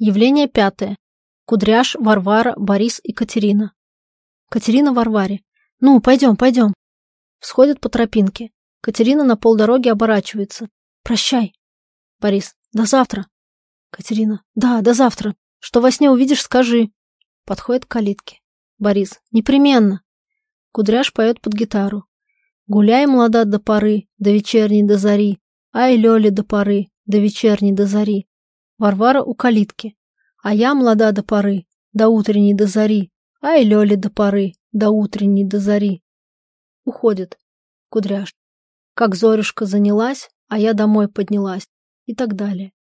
Явление пятое. Кудряш, Варвара, Борис и Катерина. Катерина Варваре. «Ну, пойдем, пойдем». Всходят по тропинке. Катерина на полдороги оборачивается. «Прощай». Борис. «До завтра». Катерина. «Да, до завтра. Что во сне увидишь, скажи». Подходит к калитке. Борис. «Непременно». Кудряш поет под гитару. «Гуляй, молода, до поры, до вечерней до зари. Ай, Лёли, до поры, до вечерней до зари». Варвара у калитки. А я молода до поры, до утренней до зари. Ай, Лёли, до поры, до утренней до зари. Уходит. Кудряш. Как зорюшка занялась, а я домой поднялась. И так далее.